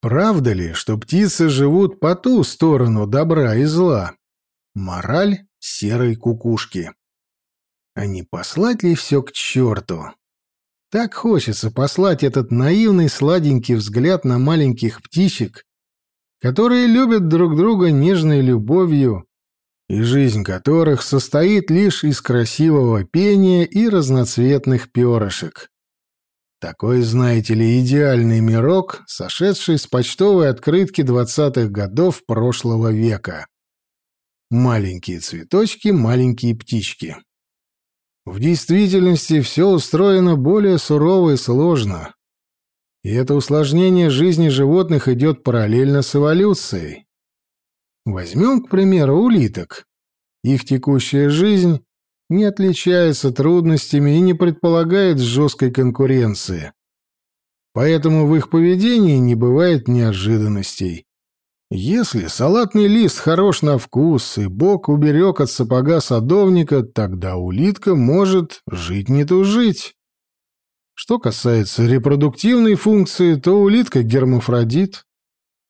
Правда ли, что птицы живут по ту сторону добра и зла? Мораль серой кукушки. А не послать ли все к черту? Так хочется послать этот наивный сладенький взгляд на маленьких птичек, которые любят друг друга нежной любовью, и жизнь которых состоит лишь из красивого пения и разноцветных перышек. Такой, знаете ли, идеальный мирок, сошедший с почтовой открытки двадцатых годов прошлого века. Маленькие цветочки, маленькие птички. В действительности все устроено более сурово и сложно. И это усложнение жизни животных идет параллельно с эволюцией. Возьмем, к примеру, улиток. Их текущая жизнь не отличается трудностями и не предполагает жесткой конкуренции. Поэтому в их поведении не бывает неожиданностей. Если салатный лист хорош на вкус и бок уберег от сапога садовника, тогда улитка может жить не тужить. Что касается репродуктивной функции, то улитка гермафродит.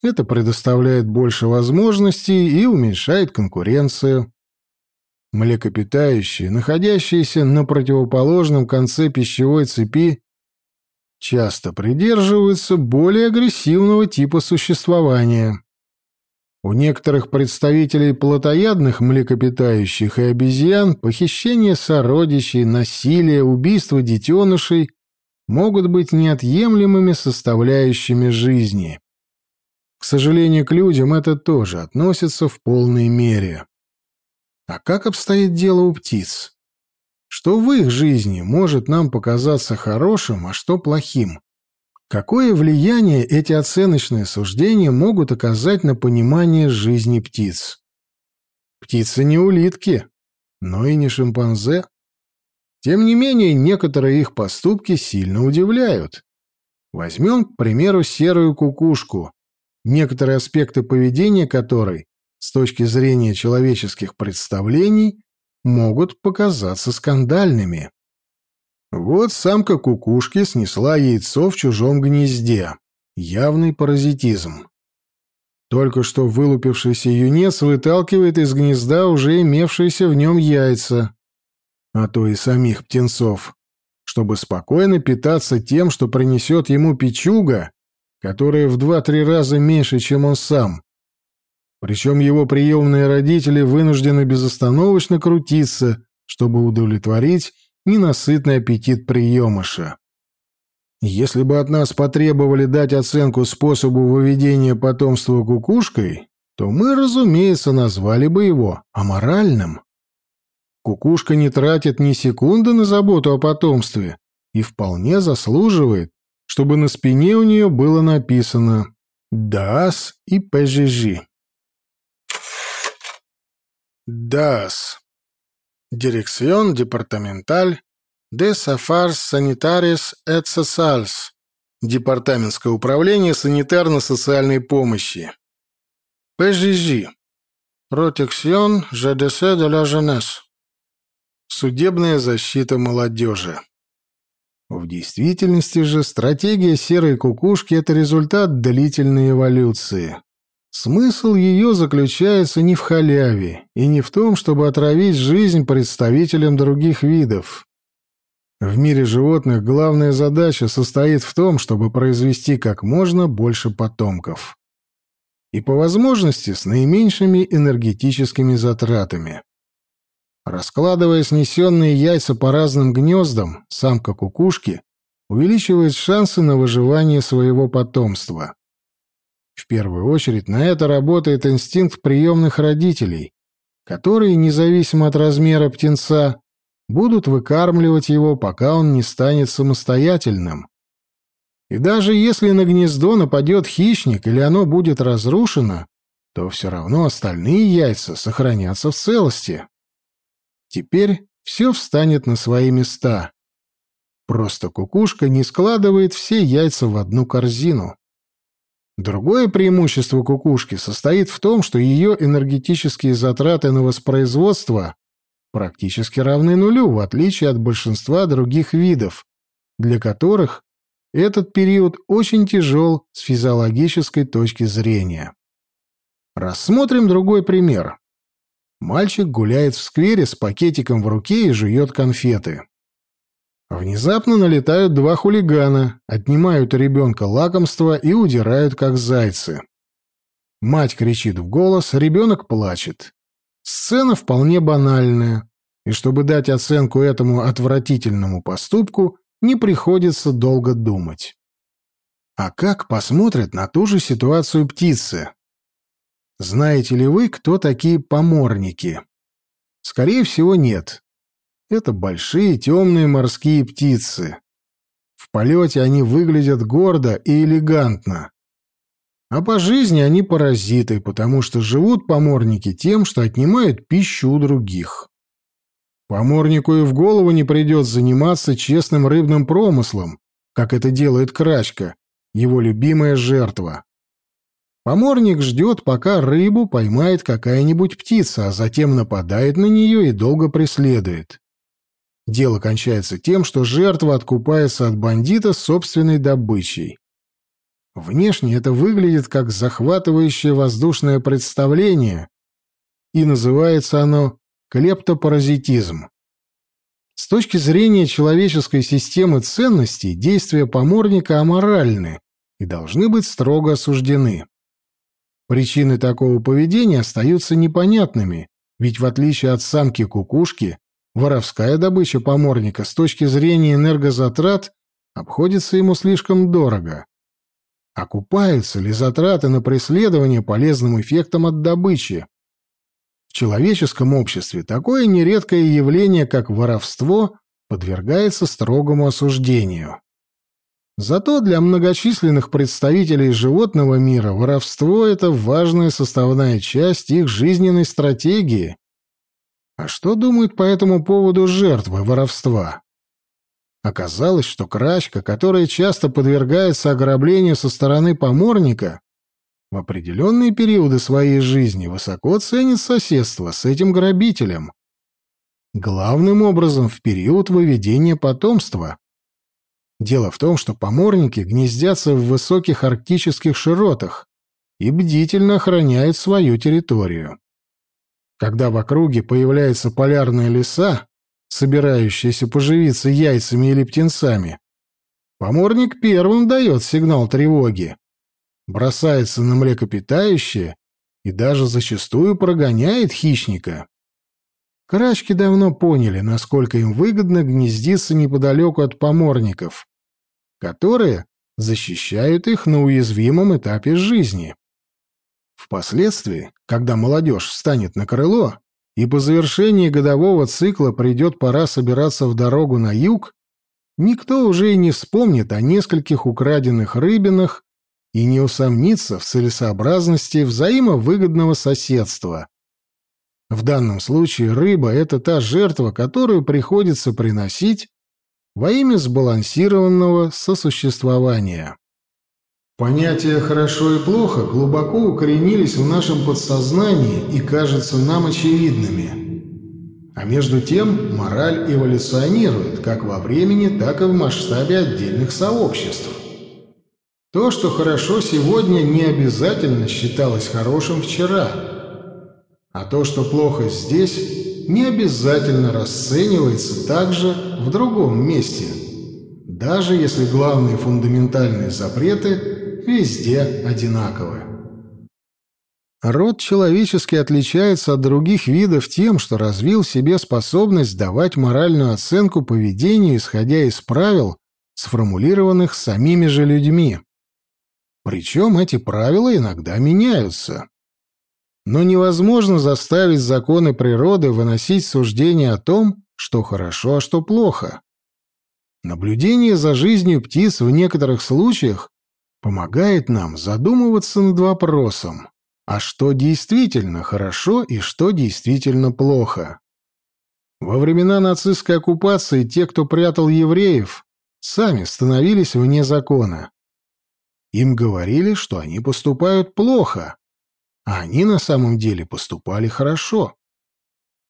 Это предоставляет больше возможностей и уменьшает конкуренцию. Млекопитающие, находящиеся на противоположном конце пищевой цепи, часто придерживаются более агрессивного типа существования. У некоторых представителей плотоядных млекопитающих и обезьян похищение сородичей, насилие, убийство детенышей могут быть неотъемлемыми составляющими жизни. К сожалению, к людям это тоже относится в полной мере. А как обстоит дело у птиц? Что в их жизни может нам показаться хорошим, а что плохим? Какое влияние эти оценочные суждения могут оказать на понимание жизни птиц? Птицы не улитки, но и не шимпанзе. Тем не менее, некоторые их поступки сильно удивляют. Возьмем, к примеру, серую кукушку, некоторые аспекты поведения которой, с точки зрения человеческих представлений, могут показаться скандальными. Вот самка кукушки снесла яйцо в чужом гнезде. Явный паразитизм. Только что вылупившийся юнец выталкивает из гнезда уже имевшиеся в нем яйца, а то и самих птенцов, чтобы спокойно питаться тем, что принесет ему печуга, которая в два-три раза меньше, чем он сам. Причем его приемные родители вынуждены безостановочно крутиться, чтобы удовлетворить ненасытный аппетит приемыша. Если бы от нас потребовали дать оценку способу выведения потомства кукушкой, то мы, разумеется, назвали бы его аморальным. Кукушка не тратит ни секунды на заботу о потомстве и вполне заслуживает, чтобы на спине у нее было написано «ДАС» и «ПЖЖ». ДАС Dirección Departamental de Affaires Sanitaires et Sociales. Департаментское управление санитарно-социальной помощи. ПЖЖ. Protection JDC de la Jeunesse. Судебная защита молодежи. В действительности же стратегия серой кукушки – это результат длительной эволюции. Смысл ее заключается не в халяве и не в том, чтобы отравить жизнь представителям других видов. В мире животных главная задача состоит в том, чтобы произвести как можно больше потомков. И по возможности с наименьшими энергетическими затратами. Раскладывая снесенные яйца по разным гнездам, самка кукушки увеличивает шансы на выживание своего потомства. В первую очередь на это работает инстинкт приемных родителей, которые, независимо от размера птенца, будут выкармливать его, пока он не станет самостоятельным. И даже если на гнездо нападет хищник или оно будет разрушено, то все равно остальные яйца сохранятся в целости. Теперь все встанет на свои места. Просто кукушка не складывает все яйца в одну корзину. Другое преимущество кукушки состоит в том, что ее энергетические затраты на воспроизводство практически равны нулю, в отличие от большинства других видов, для которых этот период очень тяжел с физиологической точки зрения. Рассмотрим другой пример. Мальчик гуляет в сквере с пакетиком в руке и жует конфеты. Внезапно налетают два хулигана, отнимают у ребенка лакомство и удирают, как зайцы. Мать кричит в голос, ребенок плачет. Сцена вполне банальная, и чтобы дать оценку этому отвратительному поступку, не приходится долго думать. А как посмотрят на ту же ситуацию птицы? Знаете ли вы, кто такие поморники? Скорее всего, нет. Это большие темные морские птицы. В полете они выглядят гордо и элегантно. А по жизни они паразиты, потому что живут поморники тем, что отнимают пищу у других. Поморнику и в голову не придет заниматься честным рыбным промыслом, как это делает крачка, его любимая жертва. Поморник ждет, пока рыбу поймает какая-нибудь птица, а затем нападает на нее и долго преследует. Дело кончается тем, что жертва откупается от бандита собственной добычей. Внешне это выглядит как захватывающее воздушное представление, и называется оно клептопаразитизм. С точки зрения человеческой системы ценностей, действия поморника аморальны и должны быть строго осуждены. Причины такого поведения остаются непонятными, ведь в отличие от самки-кукушки, воровская добыча поморника с точки зрения энергозатрат обходится ему слишком дорого. Окупаются ли затраты на преследование полезным эффектом от добычи? В человеческом обществе такое нередкое явление, как воровство, подвергается строгому осуждению. Зато для многочисленных представителей животного мира воровство – это важная составная часть их жизненной стратегии. А что думают по этому поводу жертвы воровства? Оказалось, что крачка, которая часто подвергается ограблению со стороны поморника, в определенные периоды своей жизни высоко ценит соседство с этим грабителем. Главным образом в период выведения потомства. Дело в том, что поморники гнездятся в высоких арктических широтах и бдительно охраняют свою территорию. Когда в округе появляются полярные леса, собирающиеся поживиться яйцами или птенцами, поморник первым дает сигнал тревоги, бросается на млекопитающее и даже зачастую прогоняет хищника. Крачки давно поняли, насколько им выгодно гнездиться неподалеку от поморников, которые защищают их на уязвимом этапе жизни. Впоследствии, когда молодежь встанет на крыло, и по завершении годового цикла придет пора собираться в дорогу на юг, никто уже и не вспомнит о нескольких украденных рыбинах и не усомнится в целесообразности взаимовыгодного соседства. В данном случае рыба — это та жертва, которую приходится приносить во имя сбалансированного сосуществования. Понятия «хорошо» и «плохо» глубоко укоренились в нашем подсознании и кажутся нам очевидными. А между тем мораль эволюционирует как во времени, так и в масштабе отдельных сообществ. То, что хорошо сегодня, не обязательно считалось хорошим вчера, а то, что плохо здесь, не обязательно расценивается также в другом месте, даже если главные фундаментальные запреты везде одинаковы. Род человеческий отличается от других видов тем, что развил в себе способность давать моральную оценку поведению, исходя из правил, сформулированных самими же людьми. Причем эти правила иногда меняются. Но невозможно заставить законы природы выносить суждения о том, что хорошо, а что плохо. Наблюдение за жизнью птиц в некоторых случаях помогает нам задумываться над вопросом, а что действительно хорошо и что действительно плохо. Во времена нацистской оккупации те, кто прятал евреев, сами становились вне закона. Им говорили, что они поступают плохо, а они на самом деле поступали хорошо.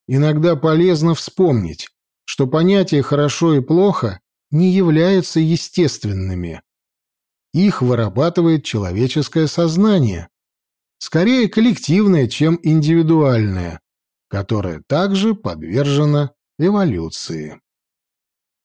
Иногда полезно вспомнить, что понятия «хорошо» и «плохо» не являются естественными, их вырабатывает человеческое сознание, скорее коллективное, чем индивидуальное, которое также подвержено эволюции.